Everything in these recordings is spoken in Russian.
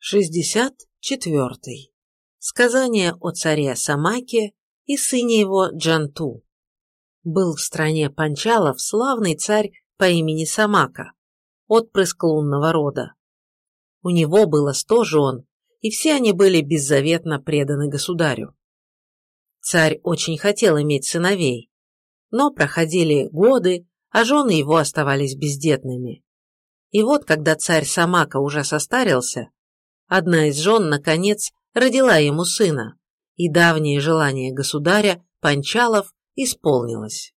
64. Сказание о царе Самаке и сыне его Джанту. Был в стране Панчалов славный царь по имени Самака, отпрыск лунного рода. У него было сто жен, и все они были беззаветно преданы государю. Царь очень хотел иметь сыновей, но проходили годы, а жены его оставались бездетными. И вот, когда царь Самака уже состарился, одна из жен, наконец, родила ему сына, и давнее желание государя, Панчалов, исполнилось.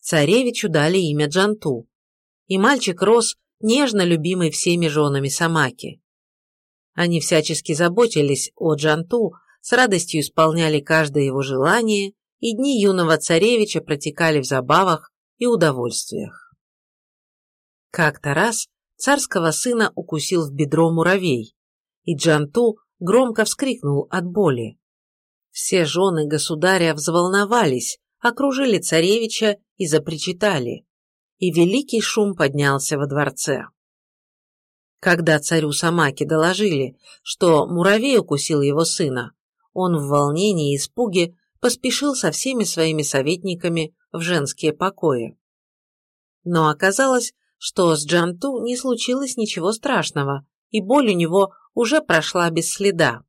Царевичу дали имя Джанту, и мальчик рос, нежно любимый всеми женами Самаки. Они всячески заботились о Джанту, с радостью исполняли каждое его желание, и дни юного царевича протекали в забавах и удовольствиях. Как-то раз царского сына укусил в бедро муравей, и Джанту громко вскрикнул от боли. Все жены государя взволновались, окружили царевича и запричитали, и великий шум поднялся во дворце. Когда царю Самаки доложили, что муравей укусил его сына, он в волнении и испуге поспешил со всеми своими советниками в женские покои. Но оказалось, что с Джанту не случилось ничего страшного, и боль у него уже прошла без следа.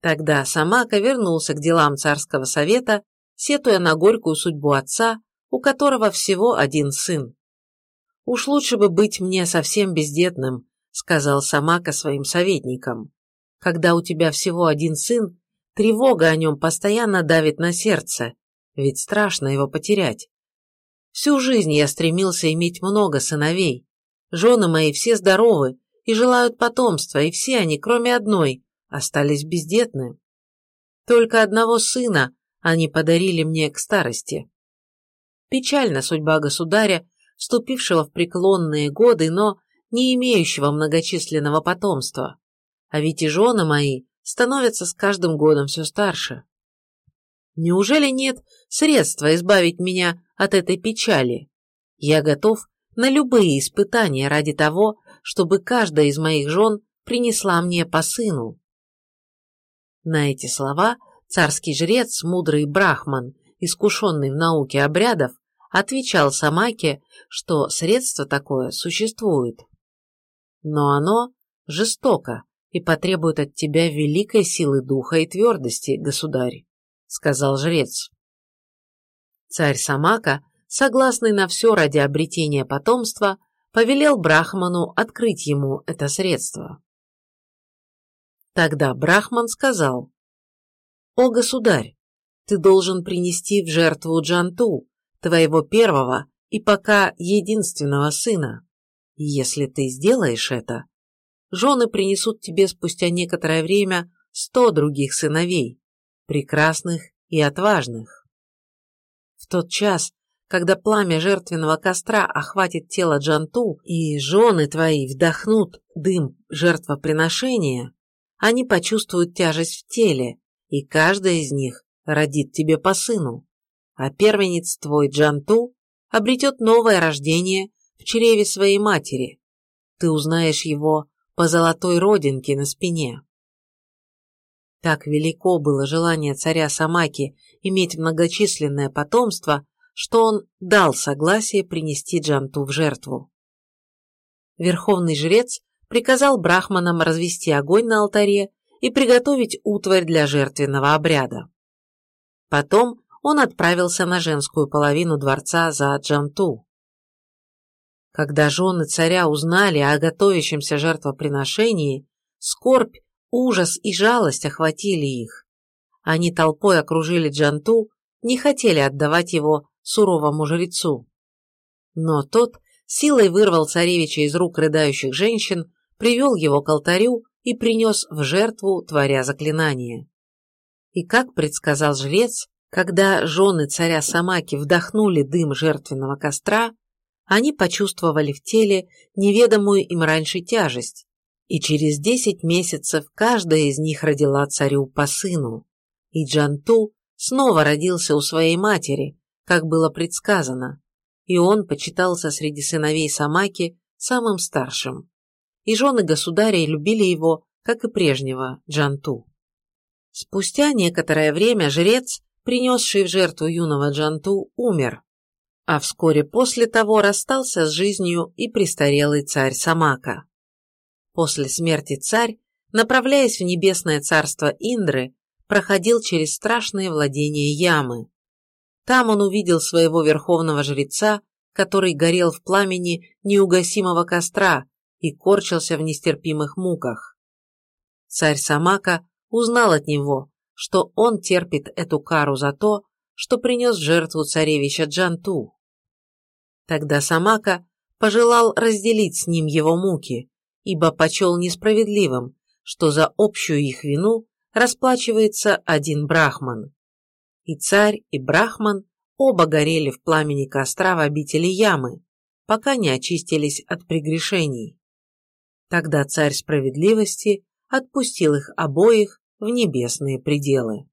Тогда Самака вернулся к делам царского совета, сетуя на горькую судьбу отца, у которого всего один сын. «Уж лучше бы быть мне совсем бездетным», — сказал Самака своим советникам. «Когда у тебя всего один сын, тревога о нем постоянно давит на сердце, ведь страшно его потерять. Всю жизнь я стремился иметь много сыновей. Жены мои все здоровы и желают потомства, и все они, кроме одной, остались бездетны. Только одного сына они подарили мне к старости. Печальна судьба государя, вступившего в преклонные годы, но не имеющего многочисленного потомства. А ведь и жены мои становятся с каждым годом все старше. Неужели нет средства избавить меня от этой печали? Я готов на любые испытания ради того, чтобы каждая из моих жен принесла мне по сыну. На эти слова царский жрец, мудрый брахман, искушенный в науке обрядов, отвечал Самаке, что средство такое существует. Но оно жестоко и потребует от тебя великой силы духа и твердости, государь сказал жрец. Царь Самака, согласный на все ради обретения потомства, повелел Брахману открыть ему это средство. Тогда Брахман сказал, «О, государь, ты должен принести в жертву Джанту, твоего первого и пока единственного сына. Если ты сделаешь это, жены принесут тебе спустя некоторое время сто других сыновей, прекрасных и отважных. В тот час, когда пламя жертвенного костра охватит тело Джанту и жены твои вдохнут дым жертвоприношения, они почувствуют тяжесть в теле, и каждая из них родит тебе по сыну, а первенец твой Джанту обретет новое рождение в чреве своей матери. Ты узнаешь его по золотой родинке на спине. Так велико было желание царя Самаки иметь многочисленное потомство, что он дал согласие принести Джанту в жертву. Верховный жрец приказал брахманам развести огонь на алтаре и приготовить утварь для жертвенного обряда. Потом он отправился на женскую половину дворца за Джанту. Когда жены царя узнали о готовящемся жертвоприношении, скорбь Ужас и жалость охватили их. Они толпой окружили Джанту, не хотели отдавать его суровому жрецу. Но тот силой вырвал царевича из рук рыдающих женщин, привел его к алтарю и принес в жертву, творя заклинание. И как предсказал жрец, когда жены царя Самаки вдохнули дым жертвенного костра, они почувствовали в теле неведомую им раньше тяжесть, и через десять месяцев каждая из них родила царю по сыну, и Джанту снова родился у своей матери, как было предсказано, и он почитался среди сыновей Самаки самым старшим. и жены государей любили его, как и прежнего Джанту. Спустя некоторое время жрец, принесший в жертву юного Джанту, умер, а вскоре после того расстался с жизнью и престарелый царь Самака. После смерти царь, направляясь в небесное царство Индры, проходил через страшные владения Ямы. Там он увидел своего верховного жреца, который горел в пламени неугасимого костра и корчился в нестерпимых муках. Царь Самака узнал от него, что он терпит эту кару за то, что принес жертву царевича Джанту. Тогда Самака пожелал разделить с ним его муки, ибо почел несправедливым, что за общую их вину расплачивается один брахман. И царь, и брахман оба горели в пламени костра в обители ямы, пока не очистились от прегрешений. Тогда царь справедливости отпустил их обоих в небесные пределы.